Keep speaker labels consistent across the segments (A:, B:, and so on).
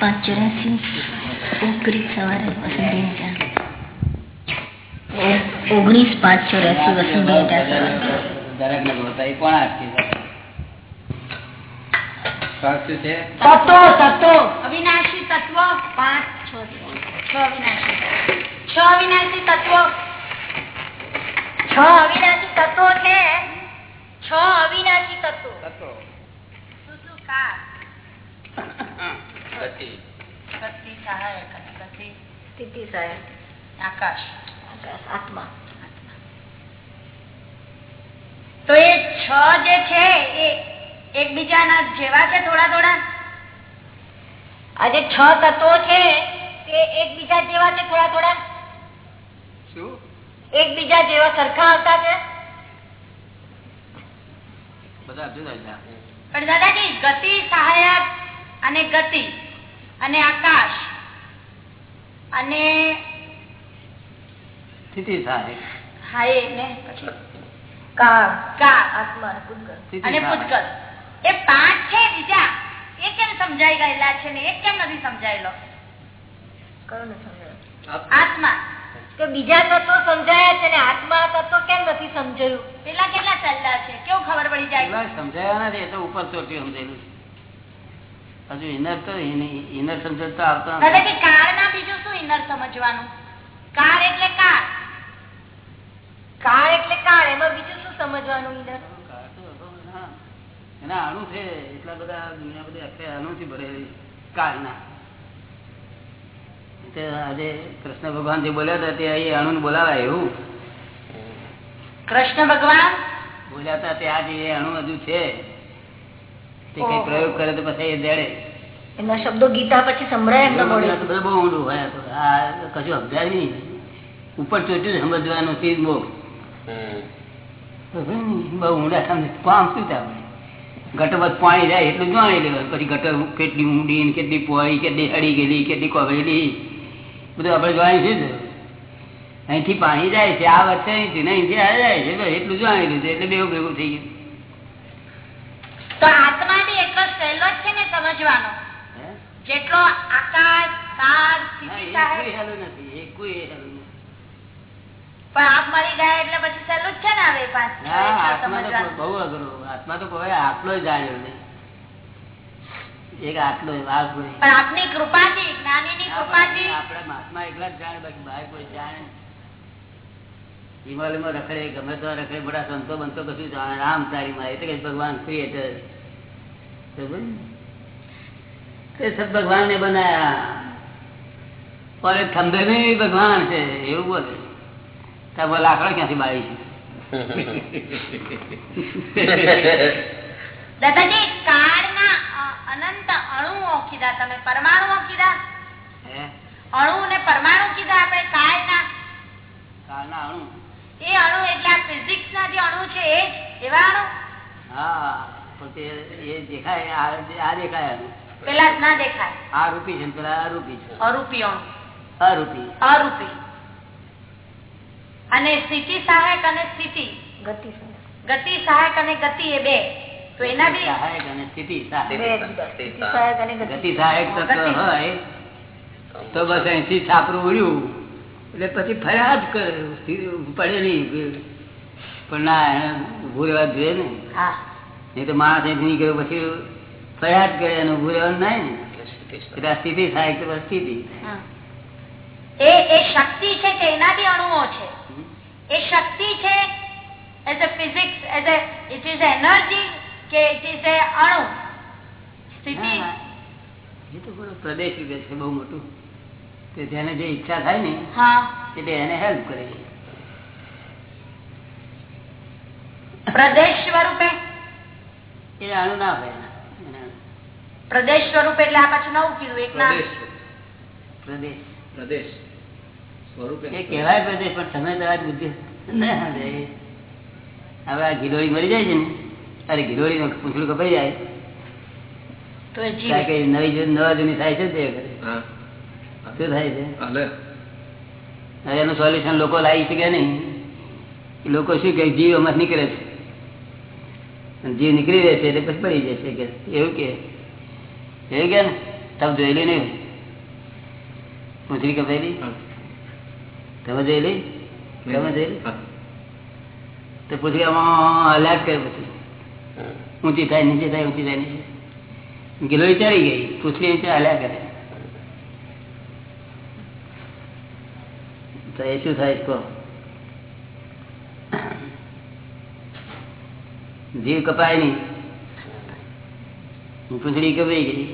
A: પાંચ ચોરાસી ઓગણીસ સવારે ત્યાં ઓગણીસ પાંચ ચોરાસી ત્યાં
B: છ?
C: તત્વો તત્વો અવિનાશી તત્વો. છે છ અવિનાશી છ અવિનાશી તત્વો છ અવિનાશી તત્વો છે છ અવિનાશી તત્વો
B: તત્વો
C: શું શું કાર
B: ગતિ
C: ગતિ સહાયક ગતિ
A: સ્થિતિ સાહેબ
C: આકાશ
A: આકાશ આત્મા
C: તો એ છ જે છે એ એકબીજાના જેવા છે થોડા થોડા આ જે છ તત્વો છે તે એકબીજા જેવા છે થોડા થોડા?
B: શું?
C: એકબીજા જેવા સરખા આવતા છે?
B: બધા જુદા જુદા
C: પણ દાદાજી ગતિ સહાયક અને ગતિ. અને આકાશ. અને
B: સ્થિતિ થાય.
C: હા એ ને પછી. કાળ કાળ
A: આત્મા અને પૂતગલ
B: સ્થિતિ
C: અને
B: થાય.
C: પૂતગલ એ પાંચ છે બીજા. એ કેમ સમજાઈ ગયેલા છે ને? એ કેમ નથી સમજાયેલો?
A: કયું ને સમજાયું?
C: આત્મા.
A: તો બીજા તત્વો સમજાયા છે ને આત્મા તત્વો કેમ નથી સમજાયું?
C: પેલા કેટલા ચાલ્યા છે? કેવું ખબર પડી જાય?
B: સમજાયા નથી એ તો ઉપર ચોટી સમજેલું હજુ ઇનર તો ઇનર સમજણ તો આવતો નથી.
C: કાર ના બીજું શું ઇનર સમજવાનું? કાર એટલે કાર
A: કાર એટલે કાર એમાં બીજું શું સમજવાનું
B: ઇનર એના અણુ છે એટલા બધા દુનિયા બધી આખે અણુથી ભરેલી કાળના તે આજે કૃષ્ણ ભગવાન જે બોલ્યા હતા તે અહીં અણુ બોલાવાય એવું.
C: કૃષ્ણ ભગવાન?
B: બોલ્યા હતા તે આજે એ અણુ હજુ છે. કઈ પ્રયોગ કરે તો પછી એ દેડે.
A: એમના શબ્દો ગીતા પછી સંભળાય એમના
B: બધું બહુ ઊંડું હોય. આ કશું સમજાય નહીં. ઉપર ચોટ્યું સમજવાનું ચીજ બહુ. બહુ ઊંડા સમજે કામ શું થાય બસ પાણી જાય એટલું જાણી લેવાનું. પછી ગટર કેટલી ઊંડી કેટલી પોળી કેટલી અડી ગયેલી કેટલી કોવેલી બધું આપણે જોવાની છે અહીંથી પાણી જાય છે આ વચ્ચે અહીંથી અહીંથી આ જાય છે. એટલું જાણી લીધું એટલે બેવું ભેગું થઈ ગયું.
C: તો આત્મા બી એટલો સહેલો છે ને સમજવાનો. જેટલો આકાશ તાર
B: ના, નથી એ કોઈ નથી.
C: પણ આપ મરી ગયા એટલે પછી સહેલું જ છે ને હવે પાંચ છ
B: ના
C: એકલા
B: આત્મા તો
C: સમજવાનું.
B: બહુ અઘરું. આત્મા તો કોઈ આટલો જ જાણ્યો નહીં. એક આટલો
C: આપની કૃપાથી જ્ઞાનીની કૃપાથી.
B: આપડે મહાત્મા એકલા જ જાણે બાકી બહાર કોઈ જાણે. હિમાલયમાં રખડે ગમે તો રખડે બધા સંતો બનતો કશું રામ તારીમાં એટલે ભગવાન ક્રિએટર તે ભગવાન ને બનાયા. પણ ખંભે નહીં ભગવાન છે એવું બોલે. તમે લાકડો ક્યાંથી બાળી
C: છે? દાદાજી અનંત અણુઓ કીધા તમે પરમાણુઓ કીધા? અણુ ને પરમાણુ કીધા આપણે કાળના?
B: કાળના અણુ?
C: એ અણુ એટલે આ ફિઝિક્સ ના જે અણુ છે એ એવા અણુ?
B: હા પણ એ દેખાય આ દેખાય અણુ.
C: પેલા ના દેખાય.
B: આ રૂપી છે પેલા અરૂપી છે.
C: અરૂપી અણુ.
B: અરૂપી.
C: અરૂપી. અને સ્થિતિ સહાયક અને સ્થિતિ.
A: ગતિ
C: ગતિ સહાયક અને ગતિ એ બે. તો એના બી.
B: સહાયક અને સ્થિતિ સહાયક.
A: સ્થિતિ ગતિ
B: ગતિ સહાયક તત્વ હોય તો બસ અહીંથી છાપરું ઉડ્યું. એટલે પછી ફરિયાદ કરે પડે નહીં પણ ના એને ઉભું રહેવા જોઈએ ને. નહીં તો માણસ અહીંથી ગયો પછી ફરિયાદ કરે એને ઉભું રહેવાનું નહીં ને. એટલે આ સ્થિતિ થાય તો સ્થિતિ
C: એ એ શક્તિ છે કે એના બી અણુઓ છે. એ શક્તિ છે as a physics as a it is energy કે ઇટ ઇઝ અણુ. સ્થિતિ.
B: એ તો પ્રદેશ વિવેક છે બહુ મોટું. કે જેને જે ઈચ્છા થાય ને એટલે એને હેલ્પ કરે.
C: પ્રદેશ સ્વરૂપે?
B: એ આનું ના. એના.
C: પ્રદેશ સ્વરૂપે એટલે આ પાછું નવું કીધું એક ના.
B: પ્રદેશ
D: પ્રદેશ. સ્વરૂપે.
B: એ કહેવાય પ્રદેશ પણ તમે તમારી બુદ્ધિ ના હવે આ ગિલોરી મરી જાય છે ને અરે ગિલોરી નું પૂછડું કપાઈ જાય.
C: તો
B: કે
C: જીવે.
B: નવી જૂની- નવા જૂની થાય છે તે શું થાય છે? એનું સોલ્યુશન લોકો લાવી શકે નહીં. લોકો શું કે જીવ એમાં નીકળે છે. જીવ નીકળી રહે છે એટલે પછી પડી જશે કે એવું કે. એવું કે ને? તમે જોયેલી નહીં પૂછડી કપાયેલી? તમે જોયેલી? તમે જોયેલી? તો પૂછડી આમાં હલાક કરે પછી. ઊંચી થાય નીચે થાય ઊંચી થાય નીચે ગિલો વિચારી ગઈ. પૂછરી નીચે હલ્યા કરે તો એ શું થાય કહો? જીવ કપાય નહીં. પૂંછડી કપાઈ ગઈ?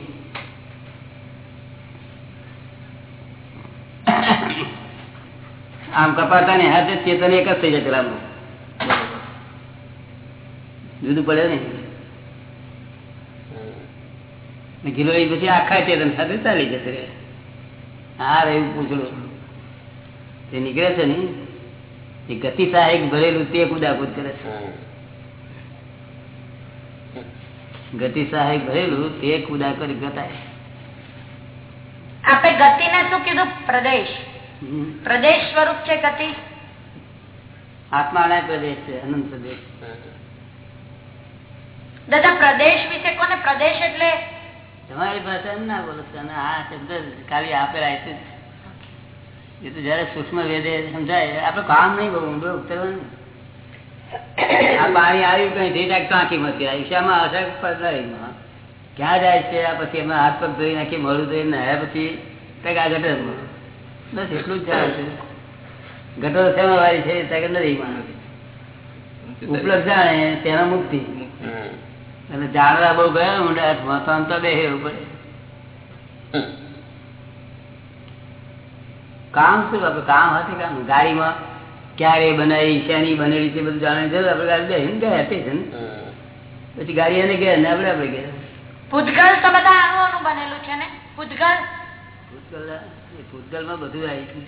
B: આમ કપાતા ને હાથે ચેતન એક જ થઈ જાય પેલા જુદું પડે ને ગિલોઈ પછી આખા ચેતન સાથે ચાલી જશે. આ રહ્યું પૂછડું. તે નીકળે છે ને એ ગતિ સહાયક ભરેલું તે કુદાકુદ કરે છે. ગતિ સહાયક ભરેલું તે કુદા ગતાય.
C: આપણે ગતિને શું કીધું? પ્રદેશ. પ્રદેશ સ્વરૂપ છે ગતિ?
B: આત્માના પ્રદેશ છે અનંત પ્રદેશ.
C: દાદા પ્રદેશ વિશે કોને? પ્રદેશ એટલે?
B: તમારી ભાષા ના બોલો આ શબ્દ કાવ્ય આપેલા છે એ તો જયારે સૂક્ષ્મ વેદે સમજાય આપડે કામ નહીં બહુ ઊંડો ઉતરવાનું આ પાણી આવ્યું કઈ થઈ જાય ટાંકી માંથી આવ્યું અસર પડાવીમાં ક્યાં જાય છે? આ પછી એમાં હાથ પગ ધોઈ નાખી મળું ધોઈ નાયા પછી કંઈક આ ગટરમાં. બસ એટલું જ જાય છે. ગટર શેમાં વાળી છે? ત્યાં નથી નદીમાં ઉપલબ્ધ જાણે તેના મુક્તિ. અને જાણવા બહુ ગયા ઊંડા હાથમાં. તો એવું પડે કામ શું? આપણે કામ હતી કામ? ગાડીમાં ક્યારે બનાવી શેની બનેલી છે બધું જાણવાની જરૂર? આપણે ગાડી બેસીને ગયા હતી છે ને? પછી ગાડી એને ગયા ને આપણે આપણે ગયા
C: પૂતગલ તો બધા અણુઓનું બનેલું છે ને? પૂતગલ
B: ભૂતગલ એ ભૂતગલમાં બધું આવી ગયું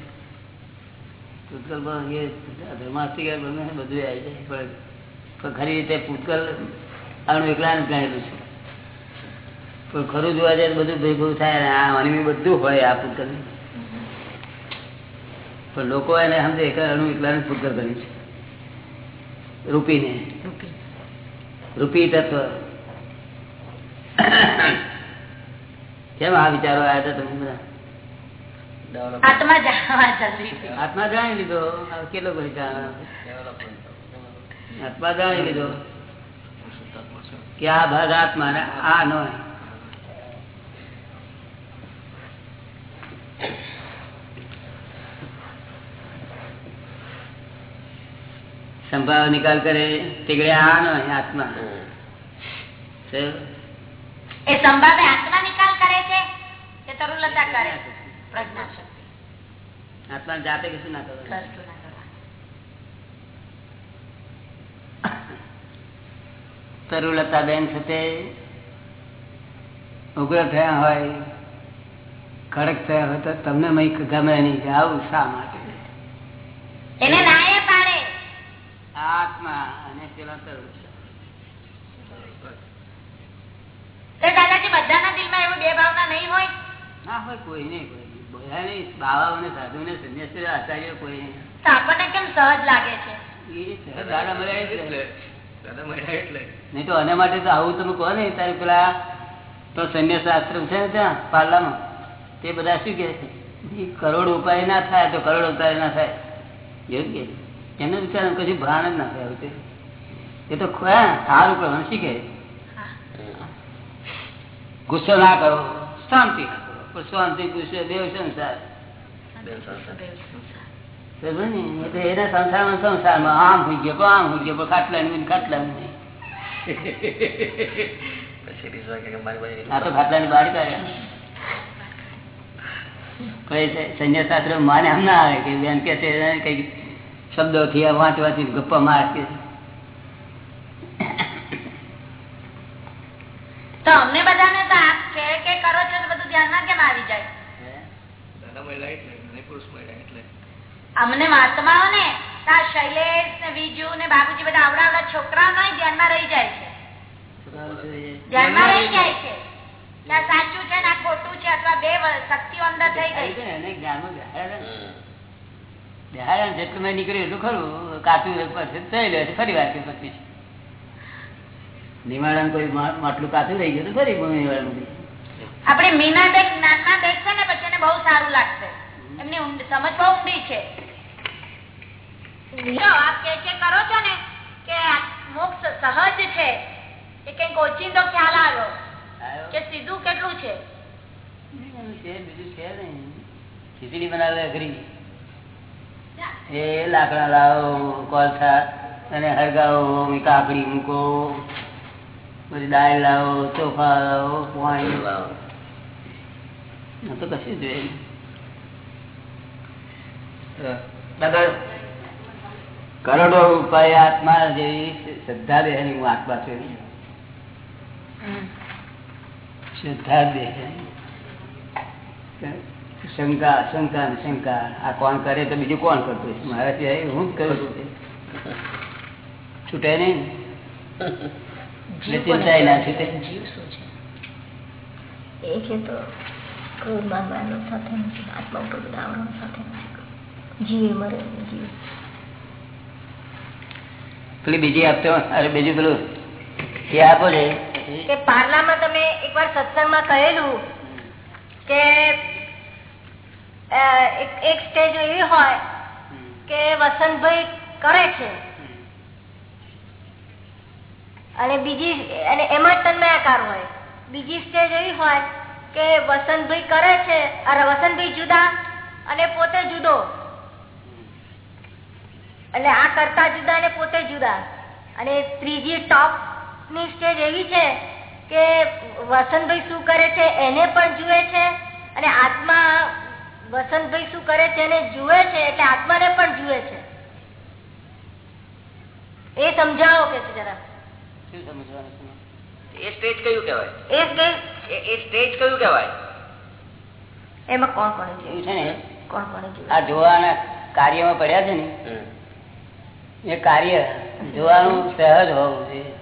B: ભૂતગલમાં એ ધર્માસ્તિકા બને બધું આવી જાય. પણ ખરી રીતે ભૂતગલ આનું એકલા જ ગણેલું છે. પણ ખરું જોવા જાય તો બધું ભેગું થાય આ અનિમી બધું હોય આ ભૂતગલ પણ લોકો એને સમજે એકલા અણુ એકલા ભૂતગલ ગણી છે. રૂપીને. રૂપી. તત્વ. કેમ આ વિચારો આવ્યા હતા તમે બધા?
C: આત્મા
B: જાણી લીધો. કેટલો આત્મા જાણી લીધો. કે આ ભાગ આત્મા ને આ નો સંભાવ નિકાલ કરે તીગડે આ નો આત્મા
C: એ સંભાવે આત્મા નિકાલ કરે છે કે તરુલતા કરે? પ્રજ્ઞા શક્તિ
B: આત્મા જાતે કશું ના કરે
C: કરવા.
B: તરુલતા બેન સાથે ઉગ્ર થયા હોય કડક થયા હોય તો તમને મય ગમે નહીં કે આવું શા માટે? આત્મા અને પેલા
C: દાદાજી બધાના દિલમાં એવું બે ભાવના નહીં હોય?
B: ના હોય કોઈ નહીં કોઈ નહીં. બાવાઓને સાધુને સંન્યાસી આચાર્ય કોઈ નહીં.
C: આપણને કેમ સહજ લાગે છે?
B: દાદા મળ્યા એટલે.
D: દાદા મળ્યા એટલે.
B: નહીં તો આના માટે તો આવું તમે કહો ને તારે પેલા તો સંન્યાસ આશ્રમ છે ને ત્યાં પાર્લામાં? તે બધા શું કે છે? કરોડ ઉપાય ના થાય તો કરોડ ઉપાય ના થાય. એવું કે એનો વિચાર કશું ભાન જ ના થાય આવું એ તો સારું કરવાનું શીખે. ગુસ્સો ના કરો શાંતિ રાખો શાંતિ ગુસ્સો દેવ સંસાર. એના સંસારમાં સંસારમાં આમ હોઈ ગયો આમ હોઈ ગયો ખાટલા નહીં ખાટલા નહીં.
D: પછી બીજું કે મારી પાસે
B: આ તો ખાટલાની બહાર કાઢ્યા. સંન્યાસ શાસ્ત્ર માને આમ ના આવે કે બેન કે છે કઈ શબ્દોથી આ વાંચ વાંચી ગપ્પા મારે કે
C: તો અમને બધાને તો આપ કે કે કરો છો તો બધું ધ્યાનમાં કેમ આવી જાય?
D: દાદા મળ્યા એટલે અને પુરુષ મળ્યા એટલે.
C: અમને મહાત્માઓ ને તો આ શૈલેષ ને વિજુ ને બાબુજી બધા આવડા આવડા છોકરાઓ નહીં ધ્યાનમાં રહી જાય છે. ધ્યાનમાં રહી જાય છે. સાચું છે ને આ ખોટું છે અથવા બે શક્તિઓ અંદર થઈ ગઈ છે
B: જેટલું મેં નીકળ્યું એટલું ખરું. કાચું થઈ લે ફરી વાર કે પછી. નિવારણ કોઈ માટલું કાચું રહી ગયું ફરી નિવારણ
C: આપણે મીના બેન જ્ઞાનમાં બેસશે ને પછી એને બહુ સારું લાગશે. એમની સમજ બહુ ઊંડી છે. આપ કરો છો ને કે મોક્ષ સહજ છે એ કંઈક ઓચિંતો ખ્યાલ આવ્યો? કે સીધું કેટલું છે?
B: બીજું છે બીજું છે નહીં. ખીચડી બનાવે અઘરી. એ લાકડા લાવો કોલસા અને હરગાવો કાકડી મૂકો. પછી દાળ લાવો ચોખા લાવો પાણી લાવો. તો કશું જોઈએ કરોડો ઉપાય આત્મા જેવી શ્રદ્ધા દે હું આત્મા છું શ્રદ્ધા દે શંકા શંકા ને શંકા. આ કોણ કરે તો બીજું કોણ કરતું? મારા સિવાય હું જ કરું છું છૂટે નહીં ચિંતા ના છૂટે. પેલી બીજી આપતો અરે બીજું પેલું એ આપો છે
A: પાર્લામાં તમે એકવાર સત્સંગમાં કહેલું કે એક સ્ટેજ એવી હોય કે વસંતભાઈ કરે છે. અને બીજી, અને એમાં તન્મયાકાર હોય. બીજી સ્ટેજ એવી હોય કે વસંતભાઈ કરે છે, અરે વસંતભાઈ જુદા અને પોતે જુદો. એટલે આ કરતા જુદા અને પોતે જુદા. અને ત્રીજી ટોપની સ્ટેજ એવી છે કે વસંતભાઈ શું કરે છે, એને પણ જુએ છે અને આત્મા વસંતભાઈ શું કરે છે? એને જુએ છે એટલે આત્માને પણ જુએ છે. એ સમજાવો કે છે જરા.
B: શું સમજવાનું
D: એ સ્ટેજ કયું કહેવાય?
A: એ સ્ટેજ?
D: એ સ્ટેજ કયું કહેવાય?
A: એમાં કોણ જુએ
B: એવું છે ને?
A: કોણ કોને
B: આ જોવાના કાર્યમાં પડ્યા છે ને? એ કાર્ય જોવાનું સહજ હોવું જોઈએ.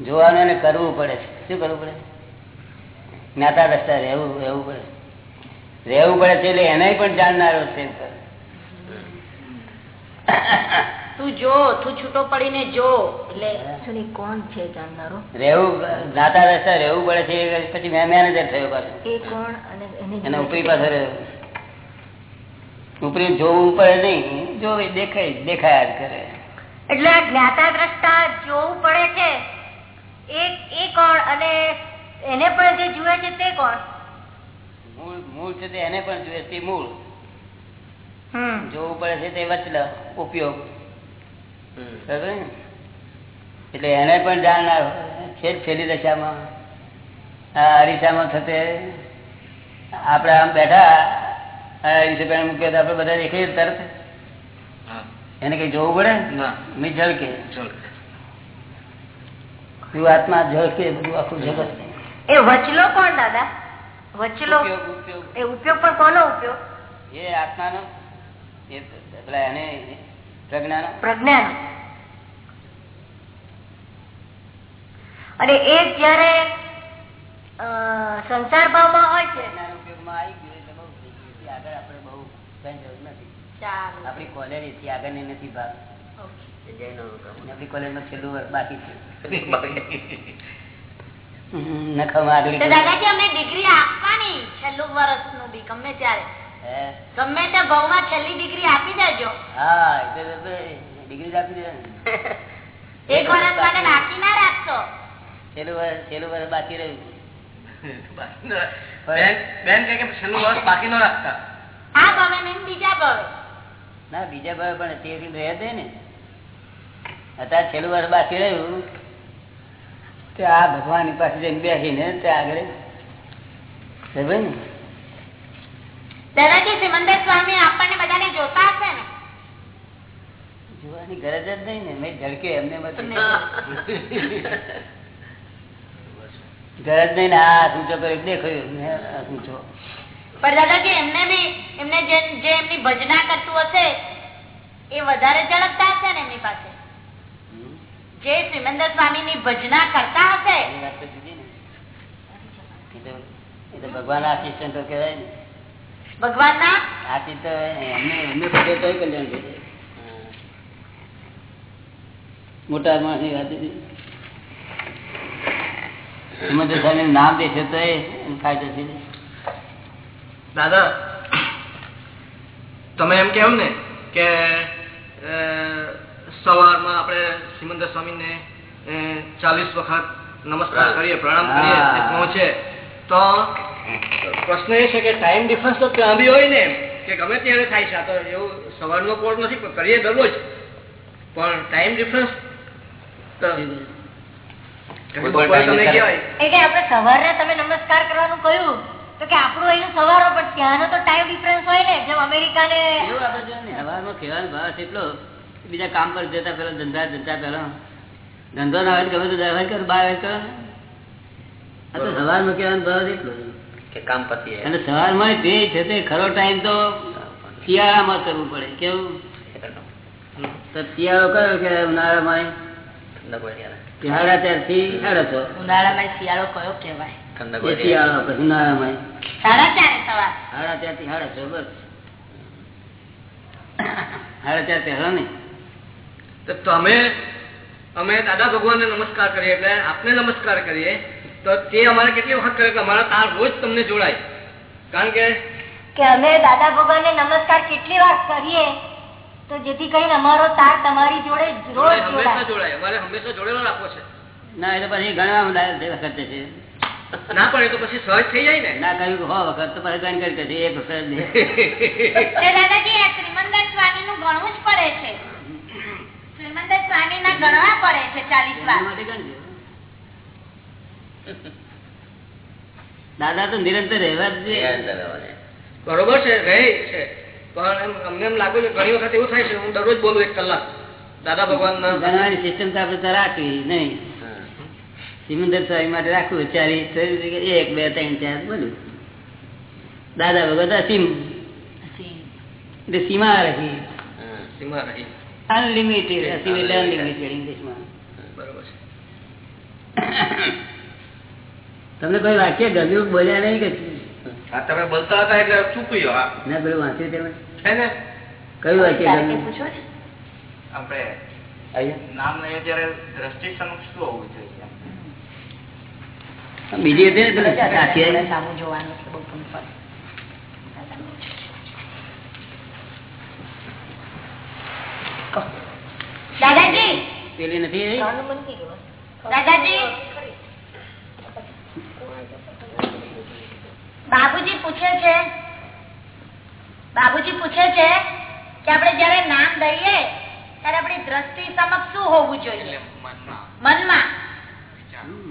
B: જોવાનું એને કરવું પડે છે. શું કરવું પડે? જ્ઞાતા રસ્તા રહેવું રહેવું પડે રહેવું પડે છે એટલે એને પણ જાણનારો છે
C: તું જો તું છૂટો પડીને જો. એટલે
A: કોણ છે જાણનારો?
B: રહેવું જ્ઞાતા દ્રષ્ટા રહેવું પડે છે પછી મેં મેનેજર થયો પાછો.
A: એ કોણ અને એને
B: એને ઉપરી પાસે રહ્યો. ઉપરી જોવું પડે નહીં જો દેખાય દેખાયા જ કરે.
A: એટલે જ્ઞાતા દ્રષ્ટા જોવું પડે છે. એ એ કોણ અને એને પણ જે જુએ છે તે કોણ?
B: મૂળ મૂળ છે તે એને પણ જોઈએ તે મૂળ. જોવું પડે છે તે વચલો ઉપયોગ. એટલે એને પણ જાણનાર છેદ છેલ્લી દશામાં. આ અરીસામાં થતે આપણે આમ બેઠા આ અરીસે મૂક્યો તો આપણે બધા દેખાય તરત. એને કઈ જોવું પડે? મી ઝળકે. આત્મા ઝળકે બધું આખું જગત.
A: એ વચલો કોણ દાદા? વચલો.
B: ઉપયોગ ઉપયોગ.
A: એ ઉપયોગ પણ કોનો ઉપયોગ?
B: એ આત્માનો. એ પેલા એને પ્રજ્ઞાનો.
A: પ્રજ્ઞાનો. અને એ જયારે અ, સંસાર ભાવમાં હોય છે.
B: આગળ આપણે બહુ કઈ જરૂર નથી.
A: ચાલો.
B: આપણી કોલેજ એથી આગળની નથી ભાગ
D: જગ્યાએ
B: કોલેજમાં છેલ્લું વર્ષ બાકી છે. ને.
C: બીજા ભાવે.
B: ના બીજા ભાઈ પણ તે રહે ને. અત્યારે છેલ્લું વર્ષ બાકી રહ્યું. તે આ ભગવાનની પાસે જઈને બેસીને ત્યાં આગળ સમજે ને?
C: દાદાજી સિમંદર સ્વામી આપણને બધાને જોતા હશે ને?
B: જોવાની ગરજ જ નહીં ને. મેં ઝડકે એમને ગરજ નહીં ને આ હાથ ઊંચો કર્યો. દેખાયું. આ
C: પણ દાદાજી એમને બી એમને જે એમની ભજના કરતું હશે એ વધારે ઝડપતા હશે ને એમની પાસે. જે સિમંદર સ્વામી ની ભજના કરતા હશે?
B: ને. ભગવાન આસિસ્ટન્ટો કહેવાય ને.
C: ભગવાનના?
B: આથી તો એમને એમને બધે તો કલ્યાણ થઈ જાય મોટા વાત હતી. સ્વામી નામ દેશે તો એ ફાયદો છે
D: દાદા તમે એમ કેવું ને કે સવારમાં આપણે સિમંદર સ્વામીને ચાલીસ વખત નમસ્કાર કરીએ પ્રણામ કરીએ પહોંચે. તો પ્રશ્ન એ છે કે ટાઈમ ડિફરન્સ તો ત્યાં બી હોય ને કે ગમે ત્યારે થાય છે. તો એવું સવારનો કોર્ટ નથી પણ કરીએ દરરોજ. પણ ટાઈમ ડિફરન્સ
A: આપણે સવારે તમે નમસ્કાર કરવાનું કહ્યું તો કે આપણું અહીંનું સવારો પણ ત્યાંનો તો ટાઈમ ડિફરન્સ હોય ને જેમ અમેરિકા ને
B: એવું આપણે જોઈએ ને હવામાં કહેવાનો ભાવ એટલો બીજા કામ પર જતા પેલા ધંધા જતા પેલા ધંધો ના હોય ગમે તો દવા કરો બહાર કરો. આ તો સવારમાં કહેવાનો ભાવ એટલો
E: કે કામ પતી
B: અને સવારમાં જે છે તે ખરો ટાઈમ તો શિયાળામાં કરવું પડે. કેવું? તો શિયાળો કયો કે ઉનાળામાં
E: ઠંડક હોય ત્યારે.
B: કે સાડા ચારથી સાડા છ?
C: ઉનાળામાં શિયાળો કયો કહેવાય?
B: શિયાળો ઉનાળામાં
C: સાડા ચારે સવાર.
B: સાડા ચારથી સાડા છ બસ. સાડા ચાર પહેલા નહીં
D: તો તમે અમે દાદા ભગવાનને નમસ્કાર કરીએ એટલે આપને નમસ્કાર કરીએ. તો તે અમારે કેટલી વખત કરે કે અમારા તાર રોજ તમને જોડાય. કારણ કે
A: કે અમે દાદા ભગવાનને નમસ્કાર કેટલી વાર કરીએ તો જેથી કરીને અમારો તાર તમારી જોડે રોજ
D: હંમેશા
A: જોડાય.
D: અમારે હંમેશા જોડેલો રાખવો છે.
B: ના એ તો પછી ઘણા વખત છે.
D: ના પણ એ તો પછી સહજ થઈ જાય ને.
B: ના કહ્યું હો વખત તો પછી ગણ કરી એક વખત
C: દાદાજી શ્રીમંદર સ્વામી નું ઘણું જ પડે છે. સ્વામી ના ગણવા પડે છે ચાલીસ વાર.
B: દાદા તો નિરંતર રહેવા જ.
D: બરોબર છે રહે છે. પણ અમને એમ લાગ્યું કે ઘણી વખત એવું થાય છે હું દરરોજ બોલું એક કલાક. દાદા ભગવાન
B: ગણવાની સિસ્ટમ તો આપણે રાખવી નહીં. સિમંદર સ્વામી માટે રાખવું ચારી એક બે ત્રણ ચાર બોલું. દાદા ભગવાન સીમ. એટલે સીમા
E: રહી
D: સીમા રહી
B: અનલિમિટેડ એટલે અનલિમિટેડ ઇંગ્લિશમાં તમને કોઈ વાક્ય ગમ્યું બોલ્યા નહીં કે?
F: આ તમે બોલતા હતા એટલે ચૂકી
B: ના પેલું વાંચ્યું તમે?
F: છે ને?
B: કયું વાક્ય
C: કઈ
B: ગમ્યું?
F: આપણે
E: અહીંયા
F: નામ લઈએ ત્યારે દ્રષ્ટિ સમક્ષ શું હોવું જોઈએ?
B: બીજી હતી ને સાચી
C: સામું જોવાનું છે બહુ પણ ફરક. કહો. દાદાજી!
B: પેલી નથી.
C: દાદાજી! બાબુજી પૂછે છે બાબુજી પૂછે છે કે આપણે જયારે નામ દઈએ ત્યારે આપણી દ્રષ્ટિ સમક્ષ શું હોવું જોઈએ?
F: મનમાં.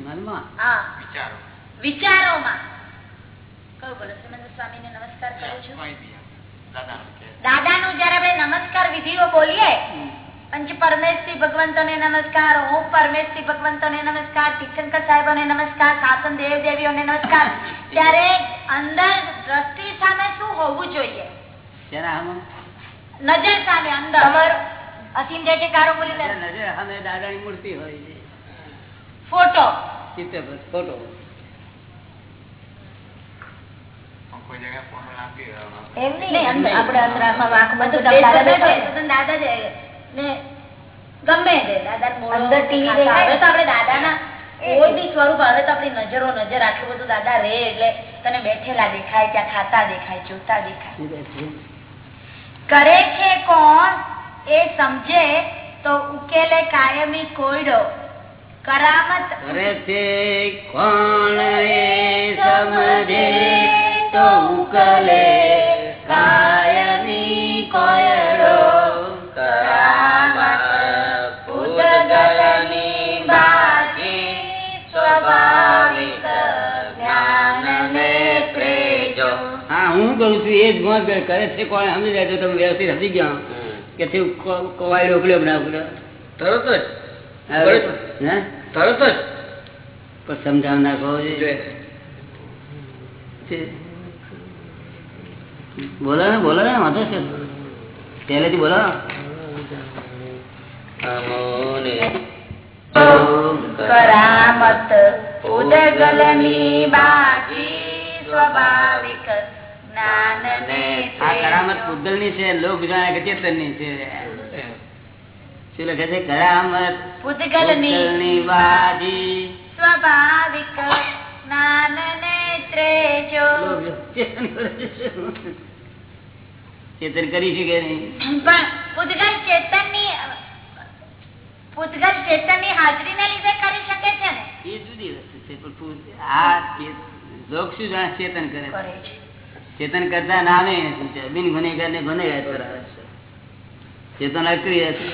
C: મનમાં. હા.
F: વિચારો.
C: વિચારોમાં. કયું બોલો સ્વામી ને નમસ્કાર કરું છું.
F: કે?
C: દાદાનું જયારે આપણે નમસ્કાર વિધિઓ બોલીએ પંચ પરમેશ્રી ભગવંતો ને નમસ્કાર ઓમ પરમેશ્રી ભગવંતો ને નમસ્કાર તીર્થંકર સાહેબોને નમસ્કાર સાસન દેવ દેવીઓને નમસ્કાર ત્યારે અંદર દ્રષ્ટિ સામે શું હોવું જોઈએ? નજર સામે અંદર.
A: અસીમ જે કારો બોલી.
B: નજર સામે દાદાની મૂર્તિ હોય. છે
C: ફોટો
B: ચિત્ર ફોટો.
C: નજરો નજર આટલું બધું દાદા રે એટલે તને બેઠેલા દેખાય ત્યાં ખાતા દેખાય જોતા દેખાય. કરે છે કોણ? એ સમજે તો ઉકેલે કાયમી કોયડો. કરામત
B: કરે છે કોણ એ સમજે? તો ઉકલે કાયમી કોયડો
E: કરામત પૂતગલની બાજી સ્વાભાવિક જ્ઞાનને પ્રેજો.
B: હા હું કરું છું એ જ મોજ કરે છે કોણ સમજી જાય તો તમે વ્યવસ્થિત સમજી ગયા. કે તે કોવાય ઉકલ્યો ના ઉકલ્યો
D: તરત જ?
B: હે?
D: તરત
B: પણ સમજાવ નાખો
D: જ
B: છે. બોલો ને બોલો ને વાંધો છે. પહેલેથી બોલો
C: કરામત ઉદગલની બાકી સ્વાભાવિક જ્ઞાનને
B: આ કરામતની છે લોક જાણે કે ચેતનની છે. શું લખે છે? કરામત
C: પૂતગલની
B: પૂતગલની બાજી
C: સ્વાભાવિક જ્ઞાન નેત્રે જો.
B: ચેતન કરે છે. ચેતન કરી શકે નહીં.
C: પણ પૂતગલ ચેતનની પૂતગલ ચેતનની હાજરીને લીધે કરી શકે છે ને?
B: એ જુદી વસ્તુ છે પણ આ લોક શું જાણે ચેતન કરે ચેતન કરતા નામે. બિન ગુનેગાર ને ગુનેગાર કરાવે છે. ચેતન અક્રિય છે.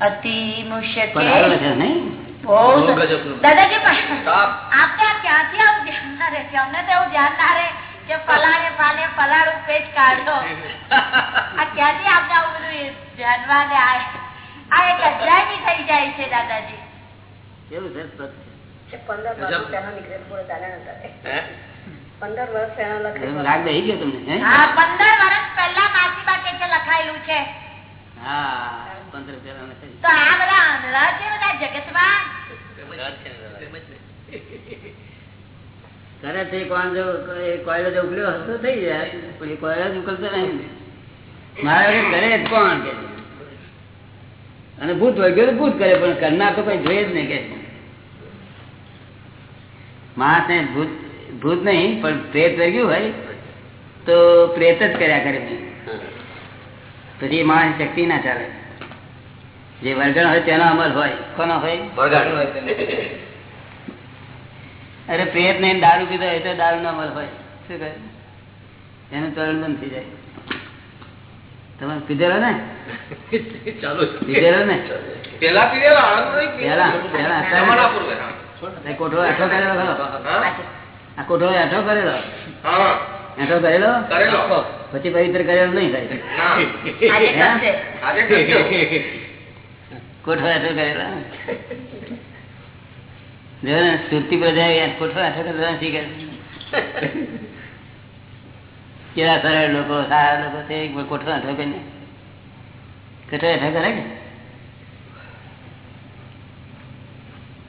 C: અતિ મુશ્કેલ. દાદાજી આપણે ક્યાંથી આવું ધ્યાન ના રહે અમને તો એવું ધ્યાન ના રહે કે ફલાણે ફાલે ફલાણું પેજ કાઢો આ ક્યાંથી આપણે આવું બધું ધ્યાનમાં ને આ આ એક અધ્યાય થઈ જાય છે દાદાજી.
B: કેવું છે?
A: પંદર વર્ષ તેનો નીકળે પૂરો દાદા પંદર વર્ષ પહેલા લખે
B: રાગ બેસી ગયો તમને હા?
C: પંદર વર્ષ પહેલા માસીબા કે લખાયેલું છે.
B: કરે છે કોણ જો થઈ જાય, પણ એ કોયલો કોણ કે? અને ભૂત હોય તો ભૂત કરે, પણ કરનાર તો કઈ જોઈએ જ નહીં કે. માણસ ને ભૂત ભૂત નહીં, પણ પ્રેત વળગ્યું હોય, તો પ્રેત જ કર્યા કરે. પછી એ માણસ શક્તિ ના ચાલે જે વર્ગણ હોય તેનો અમલ હોય કોનો હોય? અરે પ્રેત નહીં દારૂ પીધો હોય તો દારૂ નો અમલ હોય. શું કહે? એનું તરણ બંધ થઈ જાય. તમે પીધેલો ને?
D: ચાલુ
B: પીધેલો ને?
D: પેલા પીધેલો
B: પેલા, પેલા. કોઠો આઠો કરેલો ખરો? આ કોઠો આઠો કરેલો?
D: હા.
B: આઠો કરેલો?
D: કરેલો.
B: પછી પવિત્ર કરેલો નહીં થાય. કોઠો કરેલો? જો ને સુરતી પ્રજા કોઠો આઠો કરેલો શીખે કેવા સરળ લોકો સારા લોકો છે કોઠો આઠો કરીને કોઠો આઠો કરે કે?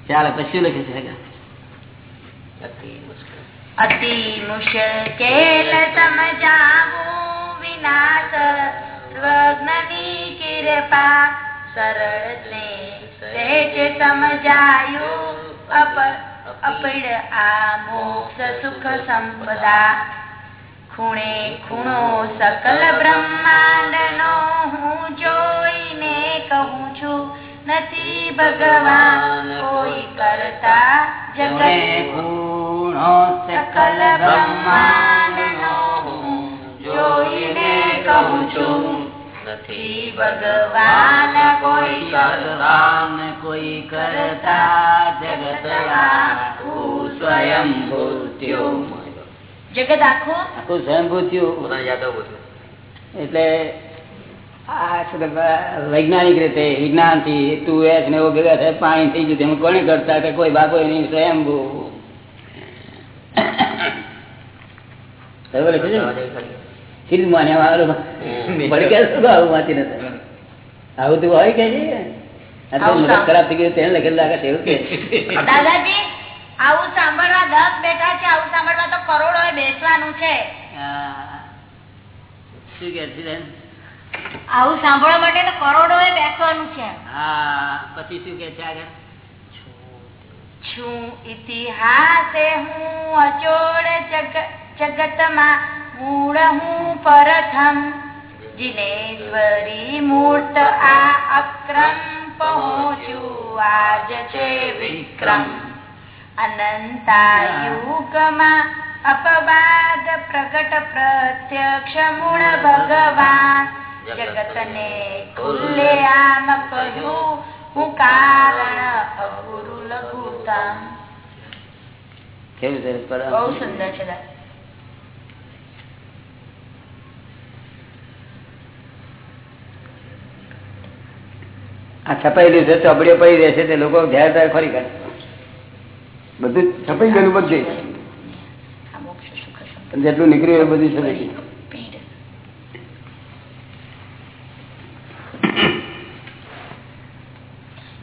B: ચાલો પછી લખી છે?
C: અતિ મુશ્કેલ સમજાવું વિનાશ સ્વજ્ઞની સરળ સુખ સંપદા. ખૂણે ખૂણો સકલ બ્રહ્માંડ નો હું જોઈને કહું છું, નથી ભગવાન કોઈ કરતા જગત.
B: ખૂણો સકલ બ્રહ્માંડનો
C: જોઈને કહું છું
E: નથી
C: ભગવાન કોઈ
B: ભગવાન કોઈ કરતા જગત આખું સ્વયં ભૂત્યું
C: જગત આખું
B: આખું સ્વયં ભૂત્યું
E: પોતાને યાદવ બધું
B: એટલે આ શું વૈજ્ઞાનિક રીતે વિજ્ઞાનથી તું એસ ને એવું ભેગા થાય પાણી થઈ ગયું કોને કરતા કે કોઈ બાપો એની સ્વયંભૂ બરાબર છે ને? સીધું માને વાળું ભડકે શું આવું વાંચી નથી? આવું તો હોય કે છે? આ તો
C: આવું
B: મગજ
C: સાવ-
B: ખરાબ થઈ ગયું તેને લખેલું લાગે એવું કે
C: દાદાજી આવું સાંભળવા દસ બેઠા છે આવું સાંભળવા તો કરોડો બેસવાનું છે.
B: શું કે છે
A: આવું સાંભળવા માટે તો કરોડો બેસવાનું છે.
B: હા પછી શું કે છે આગળ?
C: છું ઇતિહાસે હું અચોળ જગ, જગતમાં મૂળ હું પ્રથમ. જિનેશ્વરી મૂર્ત આ અક્રમ પહોંચું આજ છે વિક્રમ. અનંતાયુગમાં અપવાદ પ્રગટ પ્રત્યક્ષ મૂળ ભગવાન. જગતને ખુલ્લે આમ કહ્યું હું કારણ અગુરુ લઘુત્તમ.
B: કેવું સરસ પર
C: બહુ સુંદર છે.
B: આ ચોપડીઓ પડી રહેશે તે લોકો ઘેર ત્યારે ફરી કરે બધું છપાઈ ગયેલું બધું
C: આ
B: જેટલું નીકળ્યું એ બધું છપાઈ ગયું
C: પીડ.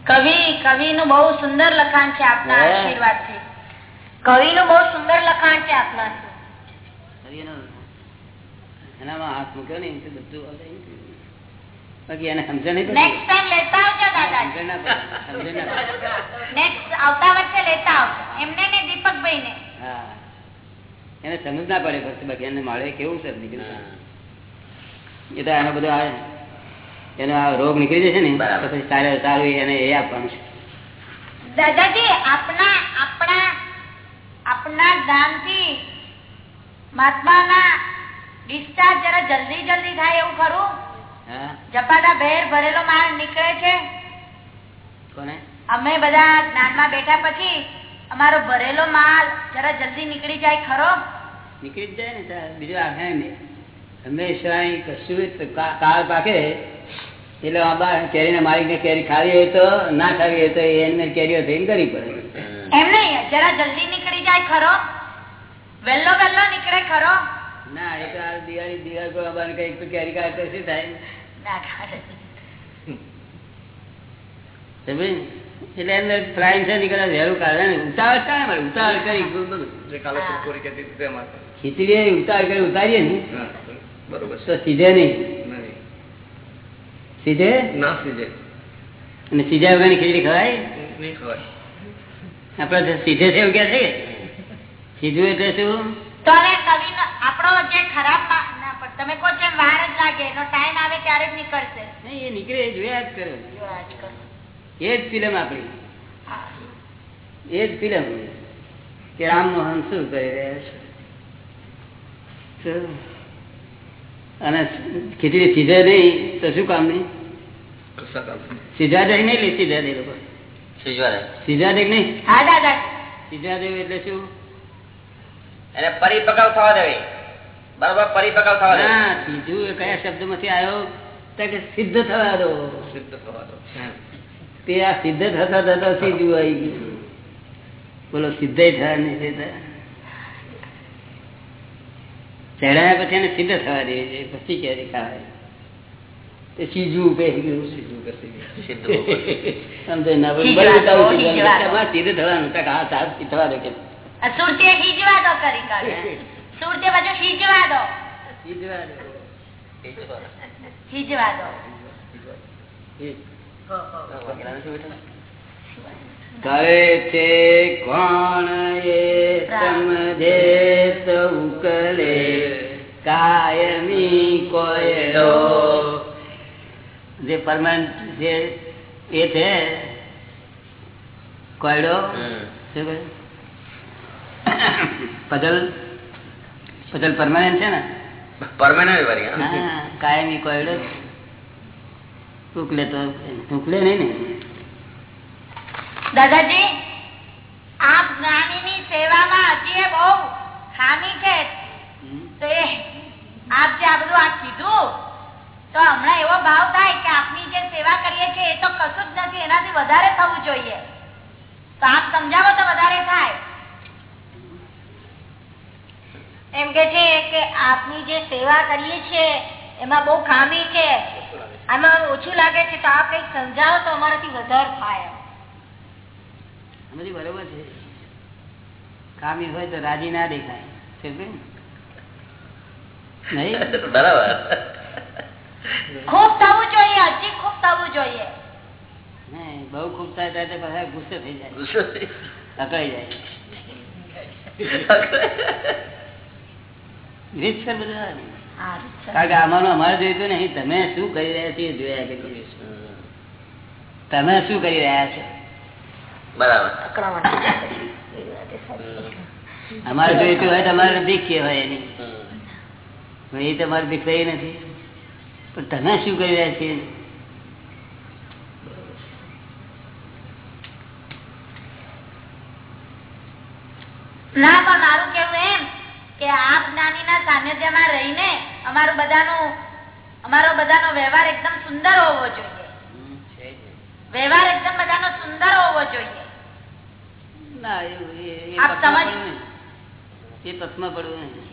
C: કવિ કવિ નું બહુ સુંદર લખાણ છે આપના આશીર્વાદથી
A: કવિનું બહુ સુંદર લખાણ છે આપના.
B: એનામાં હાથ મૂક્યો ને એનાથી બધું બાકી એને સમજણ નહીં
C: નેક્સ્ટ ટાઈમ લેતા આવજો દાદાજી.
B: સમજણ ના પડે સમજણ ના પડે.
C: નેક્સ્ટ આવતા વર્ષે લેતા આવજો. એમને ને દીપકભાઈ ને
B: હા. એને સમજ ના પડે ફક્ત બાકી એને મળે કેવું છે નીકળ્યું એ તો એનો બધો આવે એનો આ રોગ નીકળી જશે ને
E: બરાબર.
B: પછી સારું સારું એને એ આપવાનું છે.
C: દાદાજી આપણા આપણા આપણા જ્ઞાનથી મહાત્માના ડિસ્ચાર્જ જરા જલ્દી જલ્દી થાય એવું ખરું?
B: હા.
C: જપાતા ભેર ભરેલો માલ નીકળે છે?
B: કોને?
C: અમે બધા જ્ઞાનમાં બેઠા પછી અમારો ભરેલો માલ જરા જલ્દી નીકળી જાય ખરો?
B: નીકળી જાય ને બીજું આ હે ને. હંમેશા કશું કાળ પાકે એટલે આંબા કેરીના માલિકને કેરી ખાવી હોય તો ના ખાવી હોય તો એને કેરીઓ થઈને કરવી પડે.
C: એમ નહીં જરા જલ્દી નીકળી જાય ખરો. વેલ્લો વેલ્લો નીકળે ખરો.
B: ના એ તો આ દિવાળી દિવાળી પર આંબાને કંઈક તો કેરી ખાય તો શું થાય?
C: ના ખાય.
B: એટલે એમને ફ્લાઇંગ છે નીકળે વહેલું કાઢે ને ઉતાવળ ઉતાવળ કરી. ખીચડી ઉતાવળ કરી ઉતારીએ ને.
D: બરોબર
B: તો સીધે નહીં. સીધે?
D: ના સીધે.
B: અને સીધા વગરની ખીચડી ખવાય?
D: નહીં ખવાય.
B: આપડે સીધે છે એવું કે છે? સીધું એટલે શું?
C: તો હવે કવિનો આપણો જે ખરાબ મા- ના, પણ તમે કહો છો વાર જ લાગે એનો ટાઈમ આવે ત્યારે જ નીકળશે.
B: નહીં એ નીકળે એ જોયા જ કરે. એ જ ફિલ્મ આપણી. એ જ ફિલ્મ. કે રામમોહન શું કરી રહ્યા છે? શું? અને ખીચડી સીધે નહીં તો શું કામ નહીં? સીધા દે નહીં લે સીધા દે લોકો. સીધા દે નહીં.
C: હા દાદા
B: સીધા દેવ એટલે શું?
E: એને પરિપક્વ થવા દેવી. બરોબર પરિપક્વ થવા દેવી.
B: ના સીધું એ કયા શબ્દમાંથી આવ્યો? કે સિદ્ધ થવા દો.
D: સિદ્ધ થવા દો.
B: તે આ સિદ્ધ થતા થતા સીધું આવી ગયું. બોલો સિદ્ધ થયા નહીં ચડાયા પછી એને સિદ્ધ થવા દે છે પછી ક્યારે ખાવાય?
D: સીધું કરતી ગઈ.
E: સીધું ઉપર.
B: સમજે ના બોલે,
C: હિજવા દો,
B: બરાબર સીધું
C: હિજવા દો.
B: તમારે સીધું થવાનું તો કે હા સાહેબ સીધું થવા દો કે
C: આ સુરતીએ હિજવા દો કરી કાઢે સુરતીએ પાછું હિજવા દો
B: સીધવા દો.
E: સિજવા દે.
C: હિજવા દો
E: વગેરે નથી બેઠા?
B: કરે છે કોણ એ સમજે તો ઉકલે કાયમી કોયડો જે પરમાનન્ટ જે એ છે કોયડો
E: હમ.
B: શું કહે? પઝલ પઝલ પરમાનન્ટ છે ને
E: પરમાનન્ટ વાળી, હા?
B: હા કાયમી કોયડો. ઉકલે તો ઉકલે નહીં ને
C: દાદાજી આપ જ્ઞાનીની સેવામાં હજી બહુ ખામી છે તે આપ જે આ બધું આ કીધું તો હમણાં એવો ભાવ થાય કે આપની જે સેવા કરીએ છીએ એ તો કશું જ નથી એનાથી વધારે થવું જોઈએ. તો આપ સમજાવો તો વધારે થાય.
A: એમ કે છે કે આપની જે સેવા કરીએ છીએ એમાં બહુ ખામી છે. આમાં ઓછું લાગે છે તો આપ કંઈક સમજાવો તો અમારાથી વધારે થાય
B: બરોબર છે. ખામી હોય તો રાજી ના દેખાય. નહીં?
E: બરાબર.
C: ખૂબ થવું જોઈએ હજી ખૂબ થવું જોઈએ.
B: બહુ ખૂબ થાય ત્યારે તો ગુસ્સે થઈ જાય.
E: ગુસ્સો
B: અકળાઈ જાય. રીત બધા કારણ કે આમાંનું અમારે જોઈતું નહીં તમે શું કરી રહ્યા છીએ જોયા
E: કે
B: તમે શું કરી રહ્યા છો?
E: બરાબર.
B: અમારે જોઈતું હોય તમારે દીખ કહેવાય એની. એ તમારે ભીખ થઈ નથી. તમે શું કહી રહ્યા છીએ
C: ના પણ મારું કેવું એમ કે આપ જ્ઞાનીના સાનિધ્યમાં રહીને અમારું બધાનું અમારો બધાનો વ્યવહાર એકદમ સુંદર હોવો જોઈએ.
E: છે
C: વ્યવહાર એકદમ બધાનો સુંદર હોવો જોઈએ.
B: ના
C: આપ સમજ-
B: એ પડવું નહીં.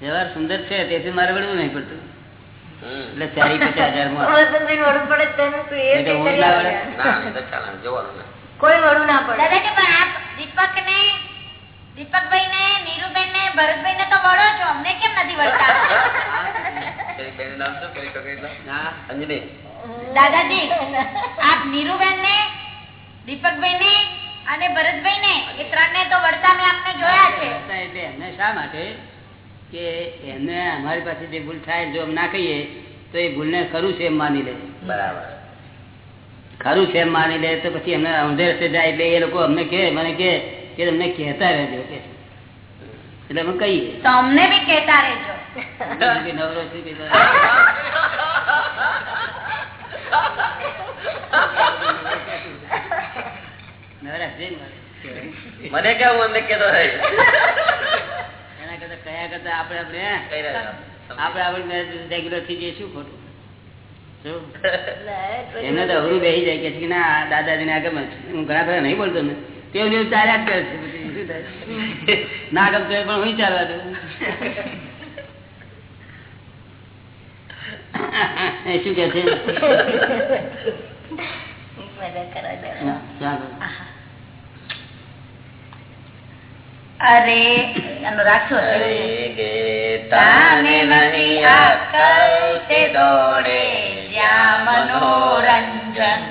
B: વ્યવહાર સુંદર છે તેથી મારે વળવું નહીં પડતું. એટલે ચારી પચાસ હજારમાં
A: કંઈ
B: હું
A: કરી
B: ના?
A: વડું પડે.
C: પણ આપ દીપકભાઈ ને નીરુબેન ભરતભાઈ તો છો અમને કેમ નથી વળતા. દાદાજી આપ નીરુબેન ને દીપકભાઈ ને અને ભરતભાઈ ને એ ત્રણ ને તો વળતા મેં આપને જોયા છે.
B: એટલે એમને શા માટે? કે એમને અમારી પાસે જે ભૂલ થાય જો અમે ના કહીએ તો એ ભૂલને ખરું છે એમ માની લે.
E: બરાબર.
B: ખરું છે એમ માની લે તો પછી એમને ઊંધે રસ્તે જાય એટલે એ લોકો અમને કે મને કે કે તમને કહેતા રહેજો કે એટલે અમે કહીએ.
C: તો અમને બી કહેતા રહેજો.
B: નવરો છું કે
E: મને કેવું અમને કેતો રહે
B: એના કરતા કયા કરતા આપણે આપણે આપણે આપણે રેગ્યુલર થઈ જઈએ શું ખોટું? એમને તો અઘરું બેસી જાય કે ના દાદાજી ને આગળ હું ઘણા બધા નહીં બોલતો ને. તેવું જેવું ચાલ્યા જ કરે છે? ના ગમતો પણ હું ચાલવા દઉં. શું કે છે
A: મજા કરવા દે.
B: ચાલો
C: અરે એનો રાખશો
E: તાને મની આકલ તે દોડે જ્યાં મનોરંજન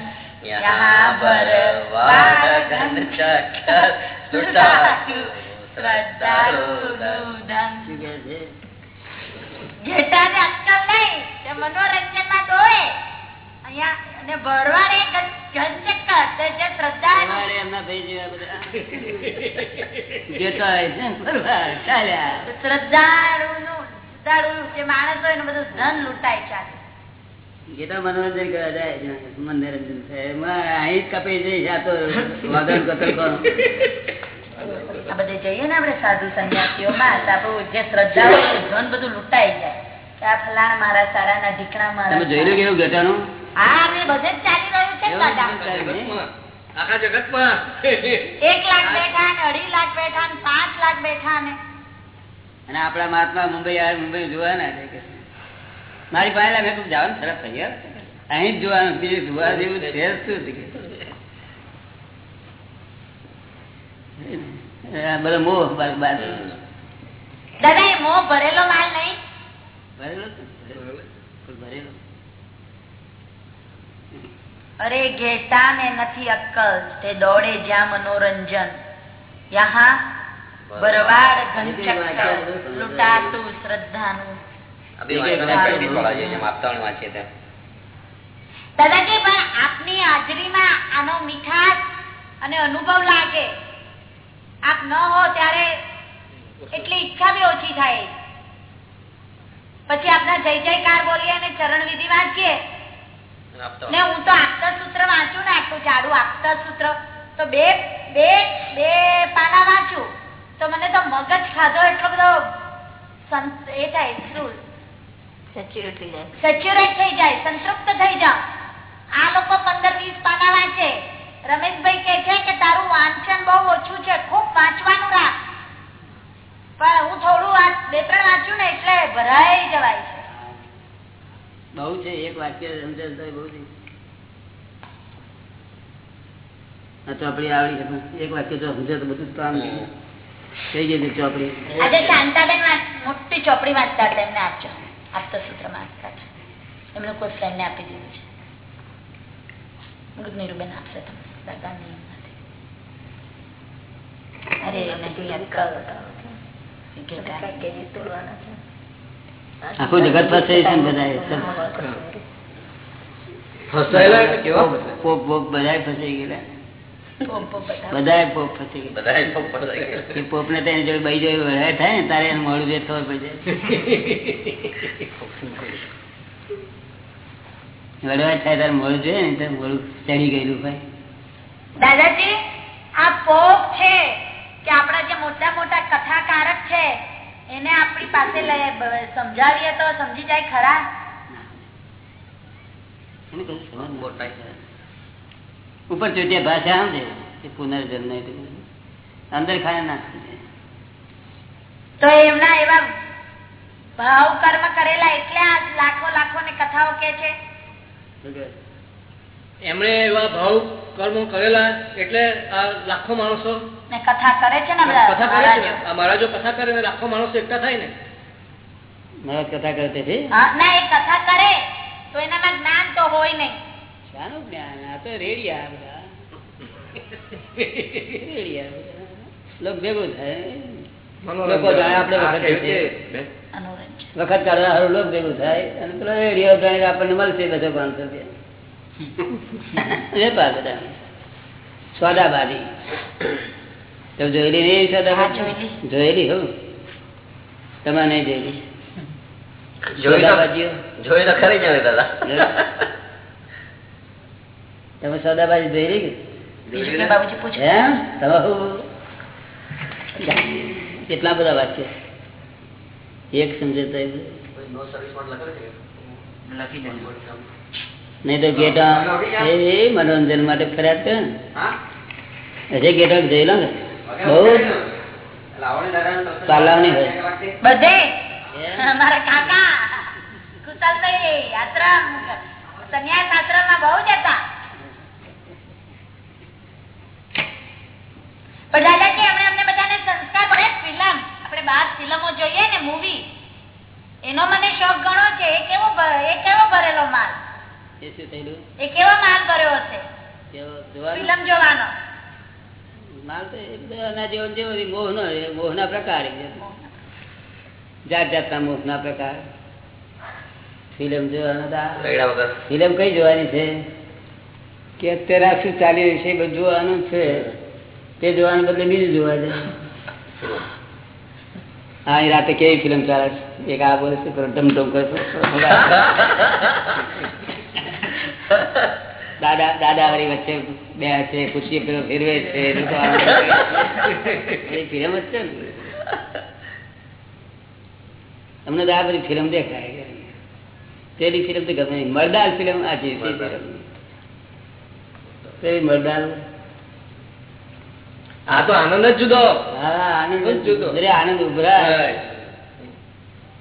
C: મનોરંજનમાં દોડે.
B: મનોરંજન કરવા જાય મનોરંજન થાય અહીં કપાઈ જાય આ તો કતલ કરો
C: આ બધે જઈએ ને આપણે સાધુ સંન્યાસીઓ માં આપણું જે શ્રદ્ધા હોય ધન બધું લૂંટાઈ જાય. કે આ ફલાણા મારા સારાના ઢીકણા મારા
B: જોયેલું કેવું ઘટાનું
C: એક લાખ બેઠા ને અઢી લાખ બેઠા ને પાંચ લાખ બેઠા ને.
B: અને આપડા મહાત્મા મુંબઈ આવે મુંબઈ જોવાના છે મારી પાસે મેં તું જવાનું સરસ થઈ ગયા. અહીં જ જોવાનું બીજું જોવા જેવું છે શું બધો મોહ બાર- બાર.
C: દાદા એ મોહ ભરેલો માલ નહીં.
B: ભરેલો ભરેલો?
C: અરે ઘેટા ને નથી અક્કલ તે દોડે જ્યાં મનોરંજન. યહા બરવાડ ઘનચક્કર લૂંટાતું શ્રદ્ધાનું. દાદાજી પણ આપની હાજરીમાં આનો મીઠાશ અને અનુભવ લાગે. આપ ન હો ત્યારે એટલી ઈચ્છા બી ઓછી થાય. પછી આપના જય જયકાર બોલીએ અને ચરણ વિધિ વાંચીએ. ને હું તો આપતા સૂત્ર વાંચું ને આટલું જાડું આપતા સૂત્ર. તો બે બે બે પાના વાંચું. તો મને તો મગજ ખાધો એટલો બધો એ થાય શું?
A: સેચ્યુરેટ થઈ જાય.
C: સેચ્યુરેટ થઈ જાય સંતૃપ્ત થઈ જાવ આ લોકો પંદર વીસ પાના વાંચે. રમેશભાઈ કે છે કે તારું વાંચન બહુ ઓછું છે ખૂબ વાંચવાનું રાખ. પણ હું થોડું વાંચ- બે ત્રણ વાંચું ને એટલે ભરાઈ જવાય છે.
B: બહુ છે એક વાક્ય સમજે બહુ છે. ચોપડી આવડી એક વાક્ય જો સમજે તો બધું કામ થઈ ગયું ચોપડી?
C: આજે શાંતાબેન મોટી ચોપડી વાંચતા હતા એમને આપજો. આપતા સૂત્ર વાંચતા છે એમનું કોઈ ફ્રેન્ડને આપી દીધું છે. મૃત નીરુબેન આપશે તમને. દાદાની નહીં. અરે નહીં અક્કલ.
A: કે જે તોડવાના છે.
B: આખું જગત ફસાય છે બધા? પોપ પોપ ફસાઈ ગયેલા.
C: પોપ
B: ગયા પોપ ને તેની જોડે બઈ થાય ને તારે મોડું જે ખબર પડી જાય. વડવા થાય તારે મોડું જોઈએ ને તારે મોડું ચડી ગયેલું ભાઈ.
C: દાદાજી આ પોપ છે કે આપણા જે મોટા મોટા કથાકારક છે એને આપણી પાસે સમજાવીએ તો સમજી જાય ખરા.
B: ઉપર ચોટિયા ભાષા આમ છે પુનર્જન્મ અંદર ખાને નાખી
C: તો એમના એવા ભાવ કર્મ કરેલા એટલે આ લાખો લાખો ને કથાઓ કે છે?
D: એમણે એવા ભાવ કર્મો કરેલા એટલે આ લાખો માણસો
C: ને કથા કરે છે ને
D: કથા કરે છે
C: મહારાજો.
D: આ મહારાજો કથા કરે ને લાખો માણસો એકઠા થાય ને?
B: મહારાજ કથા કરતે છે
C: ના એ કથા કરે તો એનામાં જ્ઞાન તો હોય નહીં.
B: શાનું જ્ઞાન? આ તો રેડિયા બધા. રેડિયા. ભેગું થાય. લોકો આપણે વખત. કાઢવા હારું લોક ભેગું થાય. અને પેલો રેડિયો આપણને મળશે બસો પાંચસો રૂપિયા. વેપાર બધા સોદાબાજી તમે જોયેલી નહીં સોદાબાજી
C: જોયેલી.
B: જોયેલી તમે નહીં જોયેલી? સોદાબાજી જોયેલી કેટલા બધા વાક્ય? એક સમજે લખી દે. નહીં તો ગેટા એ મનોરંજન માટે ફર્યા છે હજે ગેટા લો ને. બહુ પાલાવની હોય.
C: બધે? મારા કાકા. કુશલભાઈ આશ્રમ સંન્યાસ આશ્રમમાં બહુ જતા પણ દાદાજી હમણાં અમને બધાને સંસ્કાર પડે ફિલ્મ. આપણે બહાર ફિલ્મો જોઈએ ને મૂવી એનો મને શોખ ઘણો છે. એ કેવો એ કેવો ભરેલો માલ?
B: એ શું થયેલું?
C: એ કેવો માલ ભર્યો હશે? ફિલ્મ જોવાનો.
B: માલ તો એ જેવો જેવો મોહનો મોહના પ્રકાર જાત જાતના મોહના પ્રકાર. ફિલ્મ જોવાના ફિલ્મ કઈ જોવાની છે? કે અત્યારે આ શું ચાલી રહ્યું છે બધું જોવાનું છે. તે જોવાને બદલે બીજું જોવા જાય. હા એ રાતે કેવી ફિલ્મ ચાલે છે? એક આ બોલે છે પેલો ઢમઢમ કરે છે. દાદા દાદા વાળી વચ્ચે બે છે ખુશી પેલો ફેરવે છે ફિલ્મ જ છે ને. અમને બધી ફિલ્મ દેખાય તેની ફિલ્મ તો ગમે નહીં. મરદાર ફિલ્મ આ છે પેલી મરદાર.
D: આ તો આનંદ જ જુદો.
B: હા આનંદ
D: જ જુદો.
B: આનંદ ઉભરાય.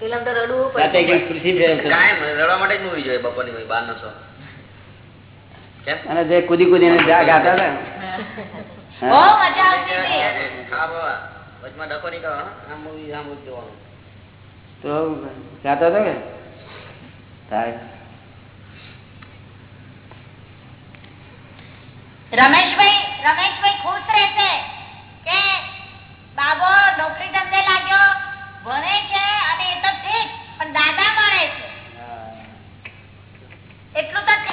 A: ફિલ્મ તો રડવું પડે
B: ખુરશી
E: રડવા માટે જ મૂવી જોઈએ બપોરની બાર નો કેમ
B: અને જે કુદી કૂદીને જા ગાતા હતા. ને.
C: હતી.
B: તો ગાતો હતો.
C: રમેશભાઈ રમેશભાઈ ખુશ રહેશે કે બાબો નોકરી ધંધે લાગ્યો? ભણે છે અને એ તો ઠીક પણ દાદા મળે છે.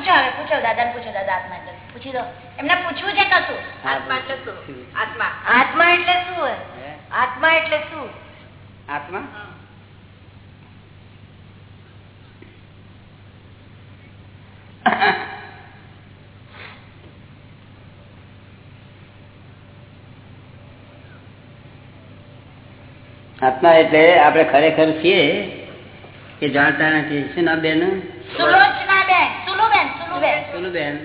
C: પૂછો હવે પૂછો દાદા પૂછો દાદા આત્મા એટલે. પૂછી દો. એમને પૂછવું છે કશું?
A: આત્મા એટલે શું? આત્મા આત્મા. એટલે શું આત્મા એટલે શું?
B: આત્મા? આત્મા એટલે આપણે ખરેખર છીએ કે જાણતા નથી. શું નામ બેન
C: સુલુબેન સુલુબેન.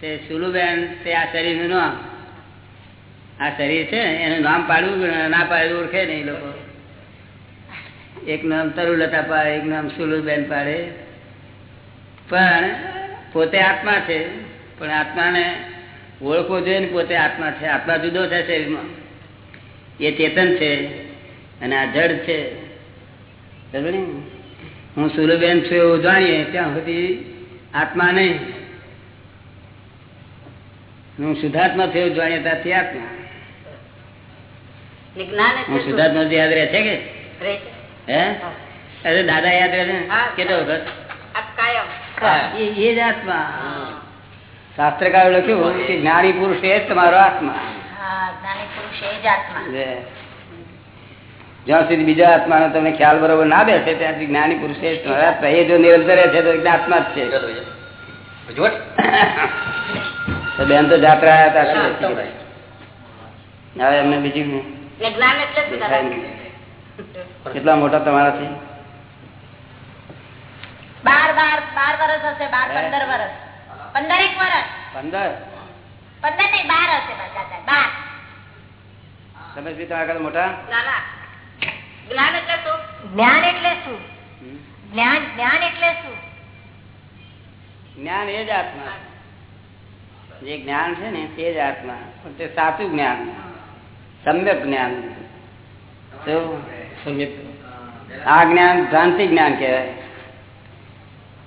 B: તે સુલુબેન, તે આ શરીરનું નામ. આ શરીર છે એનું નામ પાડવું ના પાડવું ઓળખે નહીં લોકો. એક નામ તરુલતા પાડે, એક નામ સુલુબેન પાડે. પણ પોતે આત્મા છે, પણ આત્માને ઓળખવો જોઈએ ને પોતે આત્મા છે. આત્મા જુદો છે શરીરમાં. એ ચેતન છે, અને આ જડ છે. હું સુલુબેન છું એવું જાણીએ, ત્યાં સુધી આત્મા નહીં. હું શુદ્ધાત્મા થયો જાણીએ ત્યાંથી આત્મા. હું શુદ્ધાત્મા યાદ રહે છે કે? હે? અરે દાદા યાદ રહે છે? કેટલો વખત? એ એ જ આત્મા. શાસ્ત્રકારો લખ્યું કે જ્ઞાની પુરુષ એ જ તમારો આત્મા. જ્યાં સુધી બીજા આત્મા નો તમને ખ્યાલ બરોબર ના બેસે ત્યાં સુધી જ્ઞાની પુરુષ એ જ તમારો આત્મા. એ જો નિરંતર રહે છે તો આત્મા જ છે. બેન તો જાત્રા આવ્યા હતા? હવે એમને બીજું. કેટલા મોટા તમારાથી?
C: બાર બાર બાર વર્ષ હશે બાર પંદર વર્ષ પંદર એક વર્ષ
B: પંદર?
C: પંદર નહીં બાર હશે બાર.
B: તમે તમારા કરતા મોટા?
A: ના ના જ્ઞાન એટલે શું? જ્ઞાન એટલે શું? જ્ઞાન જ્ઞાન એટલે શું?
B: જ્ઞાન એ જ આત્મા. જે જ્ઞાન છે ને તે જ આત્મા. પણ તે સાચું જ્ઞાન સમ્યક જ્ઞાન આ જ્ઞાન ભ્રાંતિ જ્ઞાન કહેવાય.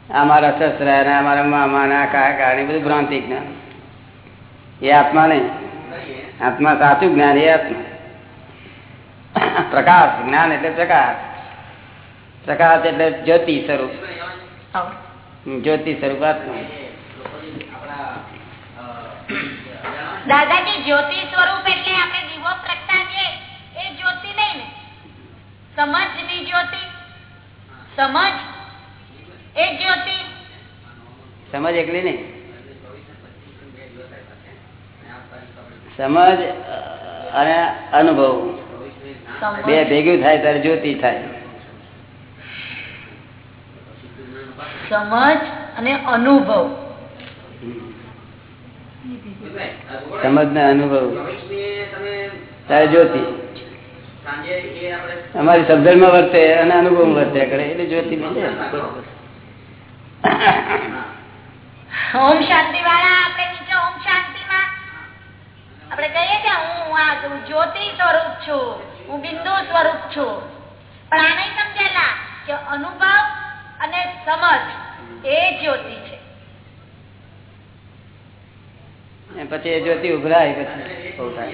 B: અમારા મારા સસરા ને અમારા મામા ના કાકા ને બધું ભ્રાંતિ જ્ઞાન. એ આત્મા નહીં. આત્મા સાચું જ્ઞાન એ આત્મા. પ્રકાશ જ્ઞાન એટલે પ્રકાશ. પ્રકાશ એટલે જ્યોતિ સ્વરૂપ. જ્યોતિ સ્વરૂપ આત્મા.
C: દાદાજી જ્યોતિ સ્વરૂપ એટલે આપણે દીવો પ્રગટાવીએ. એ જ્યોતિ નહીં ને. સમજની જ્યોતિ. સમજ? એ જ્યોતિ.
B: સમજ એકલી નહીં. સમજ અને અનુભવ. બે ભેગું થાય ત્યારે જ્યોતિ થાય.
C: સમજ અને અનુભવ.
B: સમજ ને અનુભવ. તારે જ્યોતિ. અમારી સમજણમાં વર્તે અને અનુભવ વર્તે કરે, એટલે
C: વાળા ઓમ શાંતિ માં આપણે કહીએ કે હું જ્યોતિ સ્વરૂપ છું, હું બિંદુ સ્વરૂપ છું. પણ આને કે અનુભવ અને સમજ એ જ્યોતિ છે
B: અને પછી એ જ્યોતિ ઉભરાય પછી બહુ થાય.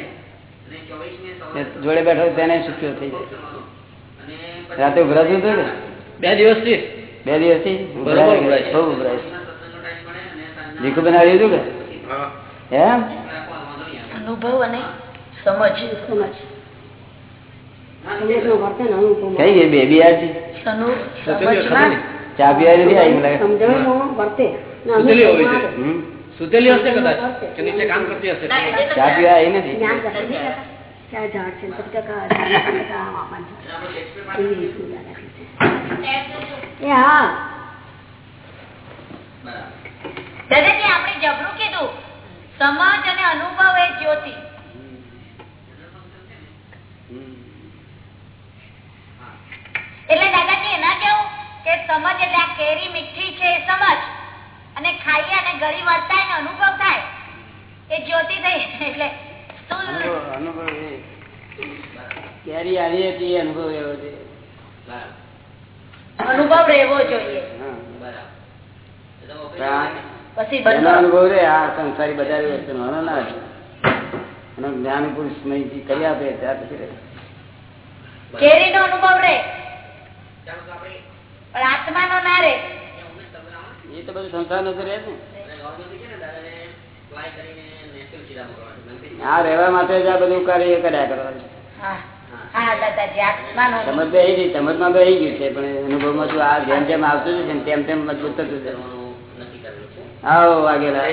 B: જોડે બેઠો તેને સુખ્યો થઈ જાય. રાતે ઉભરાતું હતું ને?
D: બે દિવસથી.
B: બે દિવસથી
D: થી ઉભરાય.
B: બહુ. ભીખુ બનાવી દીધું કે? એમ?
C: અનુભવ અને સમજ.
B: કઈ ગઈ બેબી
D: હશે
B: ચા પીવા નથી આવી મને
D: જોઈએ.
B: હમ?
D: સુતેલી હશે કદાચ? કે નીચે કામ કરતી હશે?
B: ચા પીવા એ નથી.
C: દાદાજી આપણે જબરું કીધું. સમાજ અને અનુભવ એ જ્યોતિ. એટલે દાદાજી એના કેવું કે સમજ એટલે આ કેરી મીઠી છે એ સમજ. અને ખાઈએ અને ગળી વર્તાય ને અનુભવ થાય. એ જ્યોતિ થઈ એટલે
B: અનુભવ અનુભવ કેરી આવી હતી અનુભવ એવો છે.
C: અનુભવ રહેવો જોઈએ.
B: હા.
C: પછી
B: એનો
C: બધો
B: અનુભવ રે આ સંસારી બધા વસ્તુ ના એનો જ્ઞાન પુરુષ નહીં કરી આપે ત્યાર પછી
C: કેરી નો અનુભવ રે. પણ આત્માનો ના રહે
B: એ તો બધું સંસાર નજર રહે ને. હા રહેવા માટે જ આ બધું કાર્ય કર્યા કરવાનું.
C: હા. હા દાદાજી આત્માનો
B: સમજ તો આવી ગઈ સમજ તો આવી ગયું છે પણ અનુભવમાં શું આ જેમ જેમ આવતું જશે તેમ તેમ મજબૂત થતું જશે આવો વાગેલા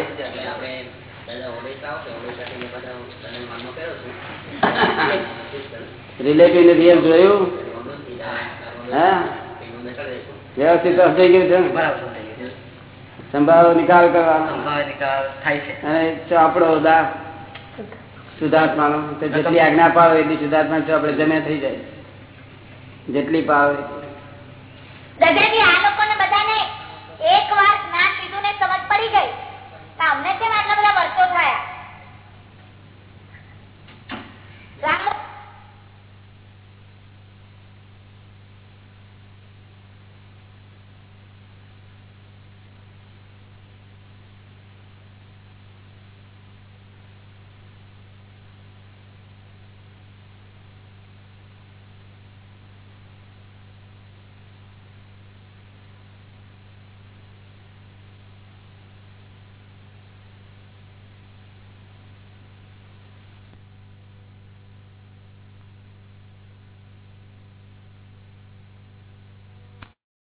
B: રિલેટિવ નથી એમ જોયું? હા? વ્યવસ્થિત અર્થ ગયું છે સંભાવ નિકાલ કરવાનો આપણો દા શુદ્ધાત્માનો તો જેટલી આજ્ઞા પાવે એટલી શુદ્ધાત્મા છો આપણે જમે થઈ જાય. જેટલી પાવે.
C: અમને કેમ આટલા બધા વર્ષો થયા?